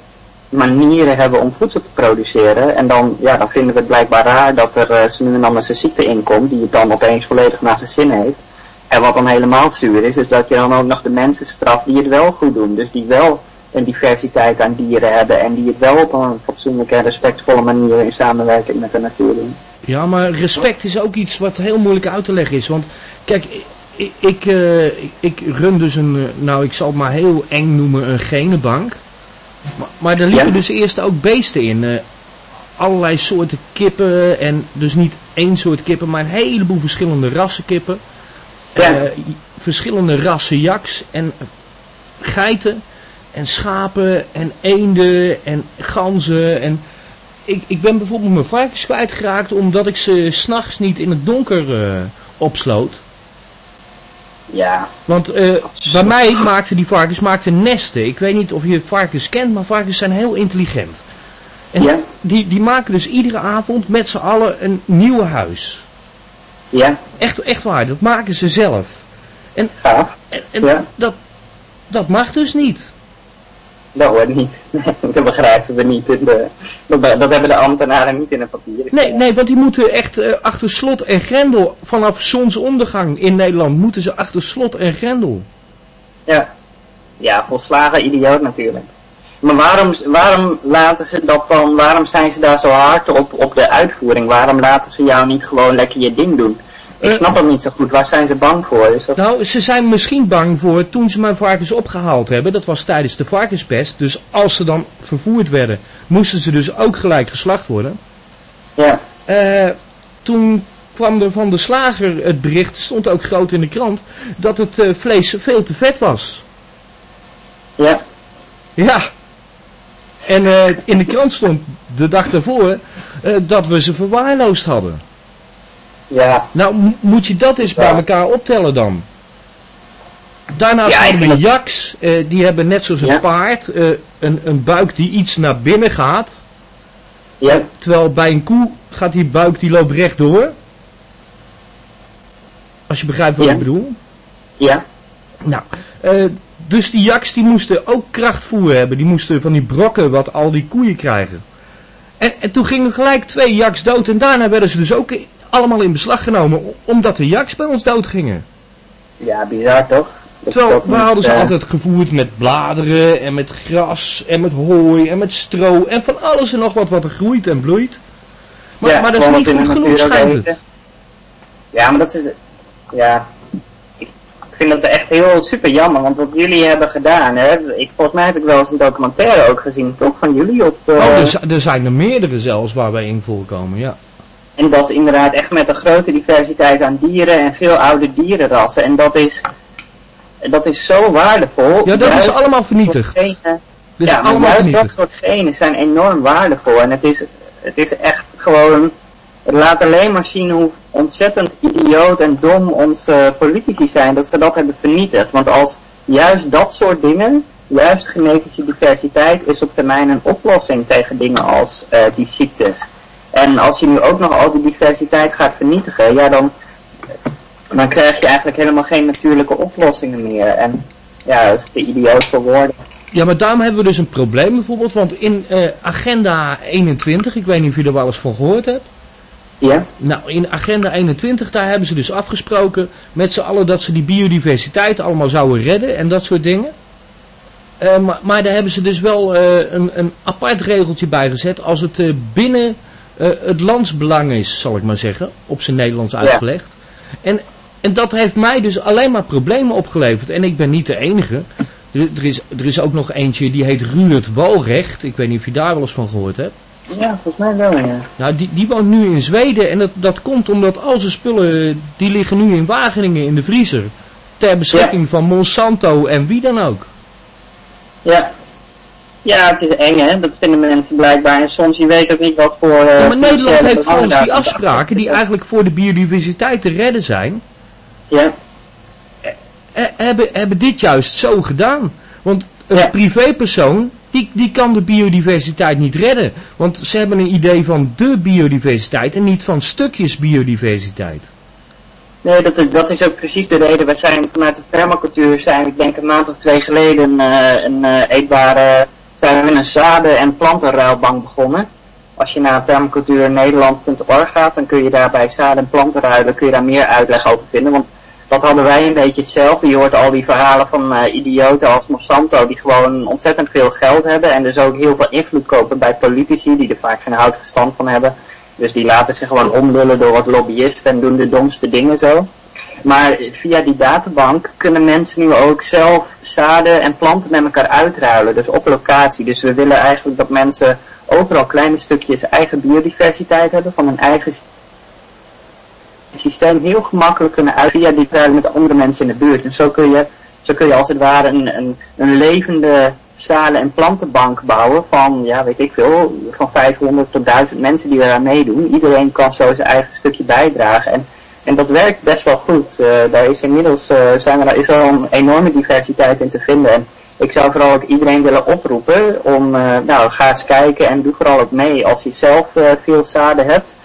manieren hebben om voedsel te produceren. En dan, ja, dan vinden we het blijkbaar raar dat er uh, nu en dan een ziekte inkomt die het dan opeens volledig naar zijn zin heeft. En wat dan helemaal zuur is, is dat je dan ook nog de mensen straft die het wel goed doen. Dus die wel een diversiteit aan dieren hebben en die het wel op een fatsoenlijke en respectvolle manier in samenwerking met de natuur doen. Ja, maar respect is ook iets wat heel moeilijk uit te leggen is. Want kijk, ik, ik, uh, ik run dus een, nou ik zal het maar heel eng noemen, een genenbank. Maar, maar er liepen ja? dus eerst ook beesten in. Uh, allerlei soorten kippen. En dus niet één soort kippen, maar een heleboel verschillende rassen kippen. Ja. Uh, verschillende rassen jaks en geiten. En schapen en eenden en ganzen. En ik, ik ben bijvoorbeeld mijn varkens kwijtgeraakt omdat ik ze s'nachts niet in het donker uh, opsloot. Ja. Want uh, bij mij maakten die varkens maakten nesten. Ik weet niet of je varkens kent, maar varkens zijn heel intelligent. En ja. die, die maken dus iedere avond met z'n allen een nieuw huis. Ja. Echt, echt waar, dat maken ze zelf. En, en, en Ja. dat, dat mag dus niet. Dat hoort niet. dat begrijpen we niet. In de, dat, dat hebben de ambtenaren niet in een papier. Nee, nee, want die moeten echt uh, achter slot en grendel, vanaf zonsondergang in Nederland, moeten ze achter slot en grendel. Ja. Ja, volslagen idioot natuurlijk. Maar waarom, waarom laten ze dat dan, waarom zijn ze daar zo hard op, op de uitvoering? Waarom laten ze jou niet gewoon lekker je ding doen? Ik Eh, snap het niet zo goed. Waar zijn ze bang voor? Is dat... Nou, ze zijn misschien bang voor toen ze mijn varkens opgehaald hebben. Dat was tijdens de varkenspest. Dus als ze dan vervoerd werden, moesten ze dus ook gelijk geslacht worden. Ja. Eh, toen kwam er van de slager het bericht, stond ook groot in de krant, dat het eh, vlees veel te vet was. Ja. Ja. En in de krant stond de dag daarvoor dat we ze verwaarloosd hadden. Ja. Nou, mo- moet je dat eens bij elkaar optellen dan. Daarnaast Ja, we dat- jaks, eh, die hebben net zoals een Ja. paard eh, een, een buik die iets naar binnen gaat. Ja. Terwijl bij een koe gaat die buik die loopt rechtdoor. Als je begrijpt wat ik bedoel. Ja. Nou, eh, dus die jaks die moesten ook krachtvoer hebben. Die moesten van die brokken wat al die koeien krijgen. En, en toen gingen gelijk twee jaks dood. En daarna werden ze dus ook allemaal in beslag genomen. Omdat de jaks bij ons dood gingen. Ja, bizar toch? Dat Terwijl we hadden ze eh, altijd gevoerd met bladeren en met gras en met hooi en met stro. En van alles en nog wat wat er groeit en bloeit. Maar, ja, maar dat is niet goed genoeg schijnt het. Ja, maar dat is... Ja... Ik vind dat echt heel super jammer, want wat jullie hebben gedaan, hè... Ik, volgens mij heb ik wel eens een documentaire ook gezien, toch? Van jullie op... eh, Oh, er, er zijn er meerdere zelfs waar wij in voorkomen, ja. En dat inderdaad echt met een grote diversiteit aan dieren en veel oude dierenrassen. En dat is... Dat is zo waardevol. Ja, dat is allemaal vernietigd. genen- Dat ja, maar juist dat soort genen zijn enorm waardevol. En het is, het is echt gewoon... Het laat alleen maar zien hoe ontzettend idioot en dom onze politici zijn dat ze dat hebben vernietigd. Want als juist dat soort dingen, juist genetische diversiteit, is op termijn een oplossing tegen dingen als eh, die ziektes. En als je nu ook nog al die diversiteit gaat vernietigen, ja dan, dan krijg je eigenlijk helemaal geen natuurlijke oplossingen meer. En ja, dat is te idioot voor woorden. Ja, maar daarom hebben we dus een probleem bijvoorbeeld. Want in eh, agenda 21, ik weet niet of je er wel eens van gehoord hebt. Ja? Nou, in agenda 21, daar hebben ze dus afgesproken met z'n allen dat ze die biodiversiteit allemaal zouden redden en dat soort dingen. Eh, maar, maar daar hebben ze dus wel eh, een, een apart regeltje bij gezet als het binnen het landsbelang is, zal ik maar zeggen, op zijn Nederlands Ja. uitgelegd. En en dat heeft mij dus alleen maar problemen opgeleverd. En ik ben niet de enige. Er, er is, er is ook nog eentje die heet Ruud Walrecht. Ik weet niet of je daar wel eens van gehoord hebt. Ja, volgens mij wel, ja. Nou, die, die woont nu in Zweden en dat, dat komt omdat al zijn spullen, die liggen nu in Wageningen in de vriezer. Ter beschikking van Monsanto en wie dan ook. Ja. Ja, het is eng, hè. Dat vinden mensen blijkbaar. En soms, je weet ook niet wat voor... eh, Ja, maar Nederland heeft volgens die afspraken, die eigenlijk voor de biodiversiteit te redden zijn, Ja, eh, hebben, hebben dit juist zo gedaan. Want een Ja. privépersoon, die, die kan de biodiversiteit niet redden. Want ze hebben een idee van de biodiversiteit en niet van stukjes biodiversiteit. nee, dat is, dat is ook precies de reden. Wij zijn vanuit de permacultuur, zijn ik denk een maand of twee geleden, eh, een eh, eetbare, zijn we een zaden- en plantenruilbank begonnen. Als je naar permacultuurnederland.org gaat, dan kun je daar bij zaden en planten ruilen, kun je daar meer uitleg over vinden. Want dat hadden wij een beetje hetzelfde. Je hoort al die verhalen van eh, idioten als Monsanto, die gewoon ontzettend veel geld hebben en dus ook heel veel invloed kopen bij politici, die er vaak geen hout van hebben. Dus die laten zich gewoon omlullen door wat lobbyisten en doen de domste dingen zo. Maar via die databank kunnen mensen nu ook zelf zaden en planten met elkaar uitruilen. Dus op locatie. Dus we willen eigenlijk dat mensen overal kleine stukjes eigen biodiversiteit hebben van hun eigen systeem heel gemakkelijk kunnen uit via die ruilen met andere mensen in de buurt. En zo kun je, zo kun je als het ware een, een, een levende zaden- en plantenbank bouwen van, ja weet ik veel, van 500 tot 1000 mensen die eraan meedoen. Iedereen kan zo zijn eigen stukje bijdragen. En, en dat werkt best wel goed. Eh, daar is inmiddels eh, zijn er, is er een enorme diversiteit in te vinden. En ik zou vooral ook iedereen willen oproepen om, eh, nou ga eens kijken en doe vooral ook mee. Als je zelf veel zaden hebt,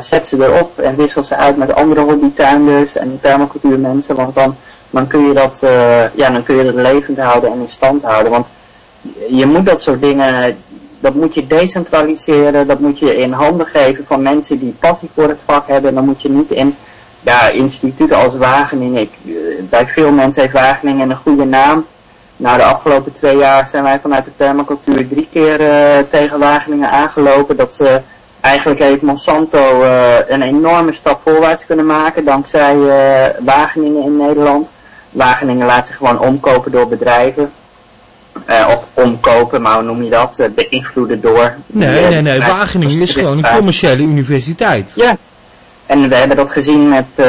zet ze erop en wissel ze uit met andere hobbytuinders en permacultuurmensen. Want dan, dan, kun je dat, ja, dan kun je dat levend houden en in stand houden. Want je moet dat soort dingen, dat moet je decentraliseren, dat moet je in handen geven van mensen die passie voor het vak hebben. Dan moet je niet in ja, instituten als Wageningen. Ik, eh, bij veel mensen heeft Wageningen een goede naam. Nou, de afgelopen twee jaar zijn wij vanuit de permacultuur drie keer eh, tegen Wageningen aangelopen. Dat ze eigenlijk heeft Monsanto eh, een enorme stap voorwaarts kunnen maken dankzij Wageningen in Nederland. Wageningen laat zich gewoon omkopen door bedrijven. Eh, of omkopen, maar hoe noem je dat? Eh, beïnvloeden door. Nee, nee, nee. Wageningen is gewoon een commerciële universiteit. Ja. En we hebben dat gezien met, eh,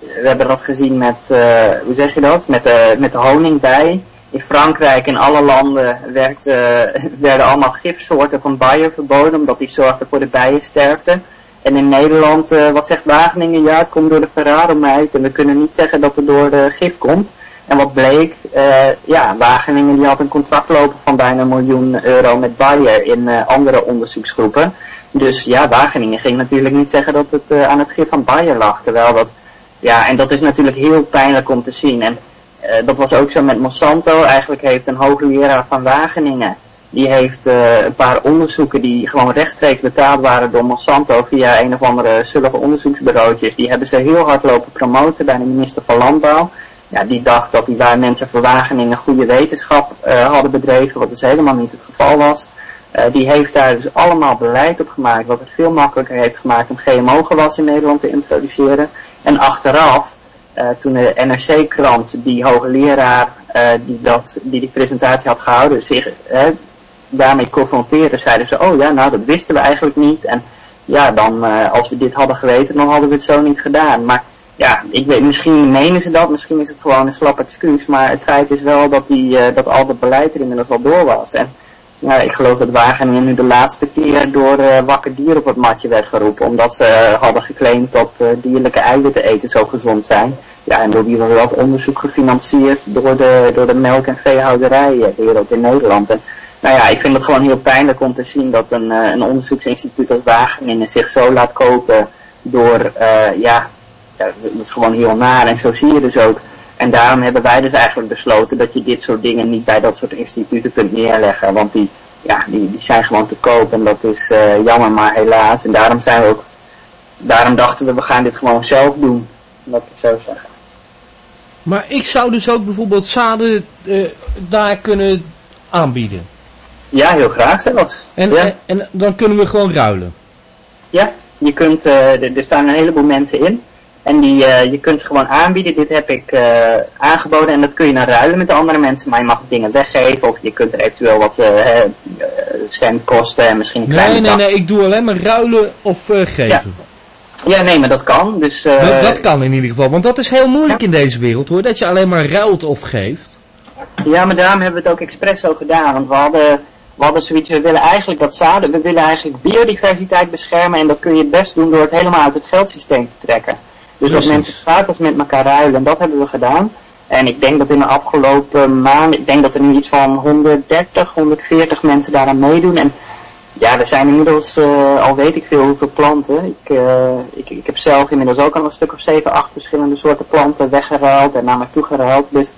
we hebben dat gezien met, eh, hoe zeg je dat? Met de, met de honingbij. In Frankrijk en alle landen werd, werden allemaal gifsoorten van bijen verboden, omdat die zorgden voor de bijensterfte. En in Nederland, wat zegt Wageningen? Ja, het komt door de verradermijt en we kunnen niet zeggen dat het door de gif komt. En wat bleek, eh, ja, Wageningen die had een contract lopen van bijna een miljoen euro met Bayer in eh, andere onderzoeksgroepen. Dus ja, Wageningen ging natuurlijk niet zeggen dat het eh, aan het gif van Bayer lag. Terwijl dat, ja, en dat is natuurlijk heel pijnlijk om te zien. En dat was ook zo met Monsanto. Eigenlijk heeft een hoogleraar van Wageningen, die heeft een paar onderzoeken die gewoon rechtstreeks betaald waren door Monsanto via een of andere zullige onderzoeksbureautjes. Die hebben ze heel hard lopen promoten bij de minister van Landbouw. Ja, die dacht dat die waar mensen van Wageningen goede wetenschap eh, hadden bedreven, wat dus helemaal niet het geval was. Eh, die heeft daar dus allemaal beleid op gemaakt, wat het veel makkelijker heeft gemaakt om GMO-gewas in Nederland te introduceren. En achteraf, eh, toen de NRC-krant, die hoogleraar die, dat, die die presentatie had gehouden, zich daarmee confronteerde, zeiden ze, oh ja, nou dat wisten we eigenlijk niet. En ja, dan als we dit hadden geweten, dan hadden we het zo niet gedaan. Maar ja, ik weet, misschien menen ze dat, misschien is het gewoon een slap excuus, maar het feit is wel dat, die, eh, dat al dat beleid er inmiddels al door was. En ja, ik geloof dat Wageningen nu de laatste keer door eh, wakker dier op het matje werd geroepen, omdat ze hadden geclaimd dat eh, dierlijke eiwitten eten zo gezond zijn. Ja, en door die wordt dat onderzoek gefinancierd door de, door de melk- en veehouderijwereld in Nederland. En, nou ja, ik vind het gewoon heel pijnlijk om te zien dat een, een onderzoeksinstituut als Wageningen zich zo laat kopen door, ja, ja, dat is gewoon heel naar en zo zie je dus ook. En daarom hebben wij dus eigenlijk besloten dat je dit soort dingen niet bij dat soort instituten kunt neerleggen. Want die, ja, die, die zijn gewoon te koop en dat is eh, jammer maar helaas. En daarom zijn we ook, daarom dachten we we gaan dit gewoon zelf doen. Laat ik het zo zeggen. Maar ik zou dus ook bijvoorbeeld zaden eh, daar kunnen aanbieden. Ja, heel graag zelfs. En, ja. en, en dan kunnen we gewoon ruilen. Ja, je kunt, eh, er er staan een heleboel mensen in. En die, eh, je kunt ze gewoon aanbieden. Dit heb ik eh, aangeboden en dat kun je dan ruilen met de andere mensen. Maar je mag dingen weggeven of je kunt er eventueel wat eh, cent kosten en misschien een kleine Nee, nee, dag- nee, ik doe alleen maar ruilen of geven. Ja, nee, maar dat kan. Dus, dat, dat kan in ieder geval, want dat is heel moeilijk in deze wereld hoor, dat je alleen maar ruilt of geeft. Ja, maar daarom hebben we het ook expres zo gedaan. Want we hadden, we hadden zoiets, we willen eigenlijk dat zaden, we willen eigenlijk biodiversiteit beschermen. En dat kun je het best doen door het helemaal uit het geldsysteem te trekken. Dus dat mensen gratis met elkaar ruilen. En dat hebben we gedaan. En ik denk dat in de afgelopen maanden, ik denk dat er nu iets van 130, 140 mensen daaraan meedoen. En ja, er zijn inmiddels eh, al weet ik veel hoeveel planten. Ik, eh, ik, ik heb zelf inmiddels ook al een stuk of 7, 8 verschillende soorten planten weggeruild en naar mij toe geruild. Dus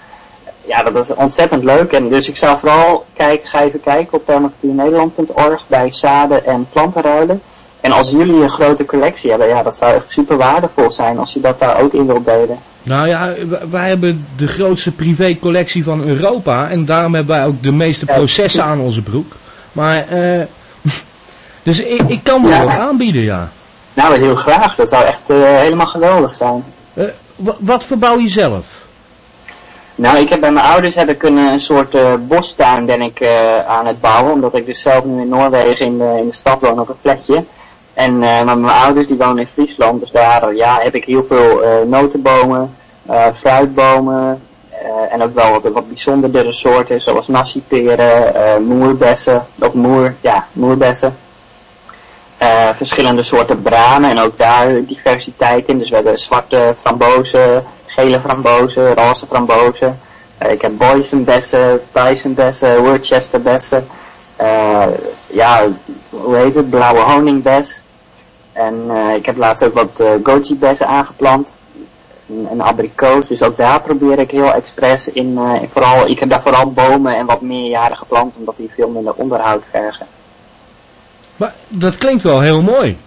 ja, dat is ontzettend leuk. En dus ik zou vooral kijken, ga even kijken op permacultuurnederland.org bij zaden en plantenruilen. En als jullie een grote collectie hebben, ja, dat zou echt super waardevol zijn als je dat daar ook in wilt delen. Nou ja, wij hebben de grootste privécollectie van Europa en daarom hebben wij ook de meeste processen aan onze broek. Maar, eh, dus ik, ik kan wel Ja. wat aanbieden, ja. Nou, heel graag. Dat zou echt eh, helemaal geweldig zijn. Eh, wa- wat verbouw je zelf? Nou, ik heb bij mijn ouders heb ik een, eh, een soort bostuin ben ik aan het bouwen, omdat ik dus zelf nu in Noorwegen in de, in de stad woon op een plekje. En eh, maar mijn ouders die wonen in Friesland, dus daar ja, heb ik heel veel eh, notenbomen, eh, fruitbomen en ook wel wat, wat bijzonderdere soorten, zoals nashiperen, eh moerbessen, of moer, ja, moerbessen. Verschillende soorten bramen en ook daar diversiteit in. Dus we hebben zwarte frambozen, gele frambozen, roze frambozen. Ik heb boysenbessen, Tysonbessen, Worcesterbessen. Ja, hoe heet het? Blauwe honingbes. En eh, ik heb laatst ook wat eh goji-bessen aangeplant. Een, een abrikoos, dus ook daar probeer ik heel expres in, eh, in vooral, ik heb daar vooral bomen en wat meerjarige planten, omdat die veel minder onderhoud vergen. Maar dat klinkt wel heel mooi.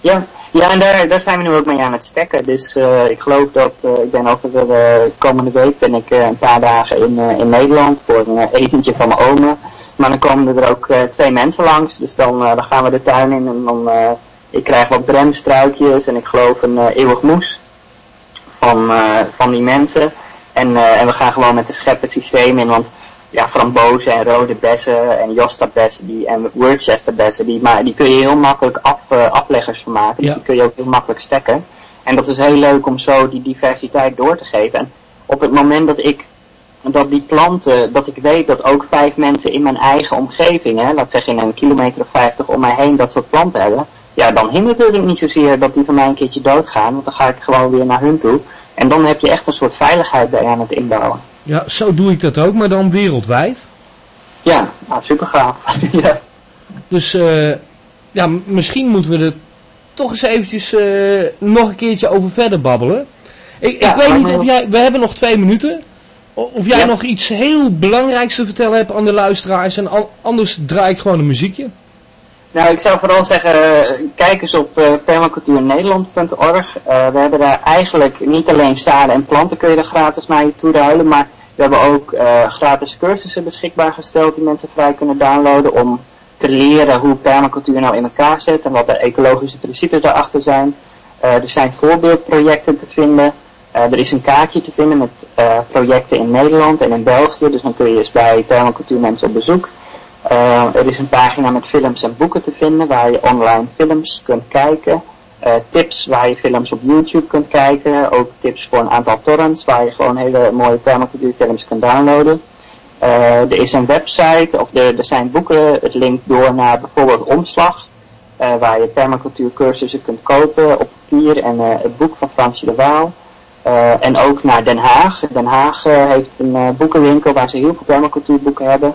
Ja, ja en daar, daar zijn we nu ook mee aan het stekken. Dus ik geloof dat, ik ben over de komende week ben ik een paar dagen in, in Nederland voor een etentje van mijn oma. Maar dan komen er ook twee mensen langs, dus dan, dan gaan we de tuin in en dan, ik krijg wat bremstruikjes en ik geloof een eh, eeuwig moes van, eh, van die mensen. En, eh, en we gaan gewoon met een schep het systeem in, want ja, frambozen en rode bessen en josta-bessen die, en Worcester-bessen, die, maar die kun je heel makkelijk af, afleggers van maken. Ja. Die kun je ook heel makkelijk stekken. En dat is heel leuk om zo die diversiteit door te geven. En op het moment dat ik dat die planten, dat ik weet dat ook vijf mensen in mijn eigen omgeving, hè, laat zeggen in een kilometer of vijftig om mij heen dat soort planten hebben, ja, dan hindert het niet zozeer dat die van mij een keertje doodgaan, want dan ga ik gewoon weer naar hun toe. En dan heb je echt een soort veiligheid bij aan het inbouwen. Ja, zo doe ik dat ook, maar dan wereldwijd. Ja, nou, super gaaf. ja. Dus eh, ja, misschien moeten we er toch eens eventjes eh, nog een keertje over verder babbelen. Ik, Ja, ik weet niet of jij, we hebben nog twee minuten. Of jij Ja. nog iets heel belangrijks te vertellen hebt aan de luisteraars en an- anders draai ik gewoon een muziekje. Nou, ik zou vooral zeggen, kijk eens op eh permacultuurnederland.org. Eh, we hebben daar eigenlijk niet alleen zaden en planten kun je er gratis naar je toe ruilen, maar we hebben ook eh, gratis cursussen beschikbaar gesteld die mensen vrij kunnen downloaden om te leren hoe permacultuur nou in elkaar zit en wat de ecologische principes daarachter zijn. Er zijn voorbeeldprojecten te vinden. Er is een kaartje te vinden met projecten in Nederland en in België, dus dan kun je eens bij permacultuur mensen op bezoek. Eh, er is een pagina met films en boeken te vinden waar je online films kunt kijken. Eh, tips waar je films op YouTube kunt kijken. Ook tips voor een aantal torrents waar je gewoon hele mooie permacultuurfilms kunt downloaden. Eh, er is een website, of er, er zijn boeken, het linkt door naar bijvoorbeeld Omslag. eh, waar je permacultuurcursussen kunt kopen op papier en het boek van Fransje de Waal. En ook naar Den Haag. Den Haag heeft een boekenwinkel waar ze heel veel permacultuurboeken hebben.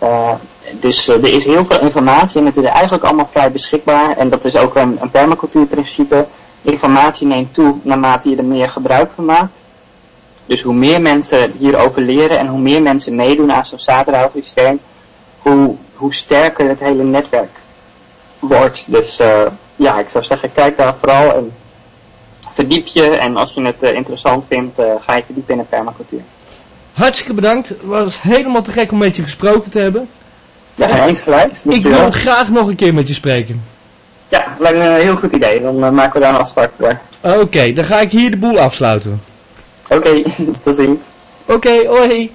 Eh, dus eh, er is heel veel informatie en het is eigenlijk allemaal vrij beschikbaar. En dat is ook een, een permacultuurprincipe. Informatie neemt toe naarmate je er meer gebruik van maakt. Dus hoe meer mensen hierover leren en hoe meer mensen meedoen aan zo'n zaadruilsysteem, hoe, hoe sterker het hele netwerk wordt. Dus eh, ja, ik zou zeggen, kijk daar vooral en verdiep je. En als je het interessant vindt, ga je verdiepen in de permacultuur hartstikke bedankt. Het was helemaal te gek om met je gesproken te hebben. Ja, eens gelijk. Ik wil graag nog een keer met je spreken. Ja, lijkt me een heel goed idee. Dan eh, maken we daar een afspraak voor. Oké, dan ga ik hier de boel afsluiten. Oké, tot ziens. Oké, okay, hoi.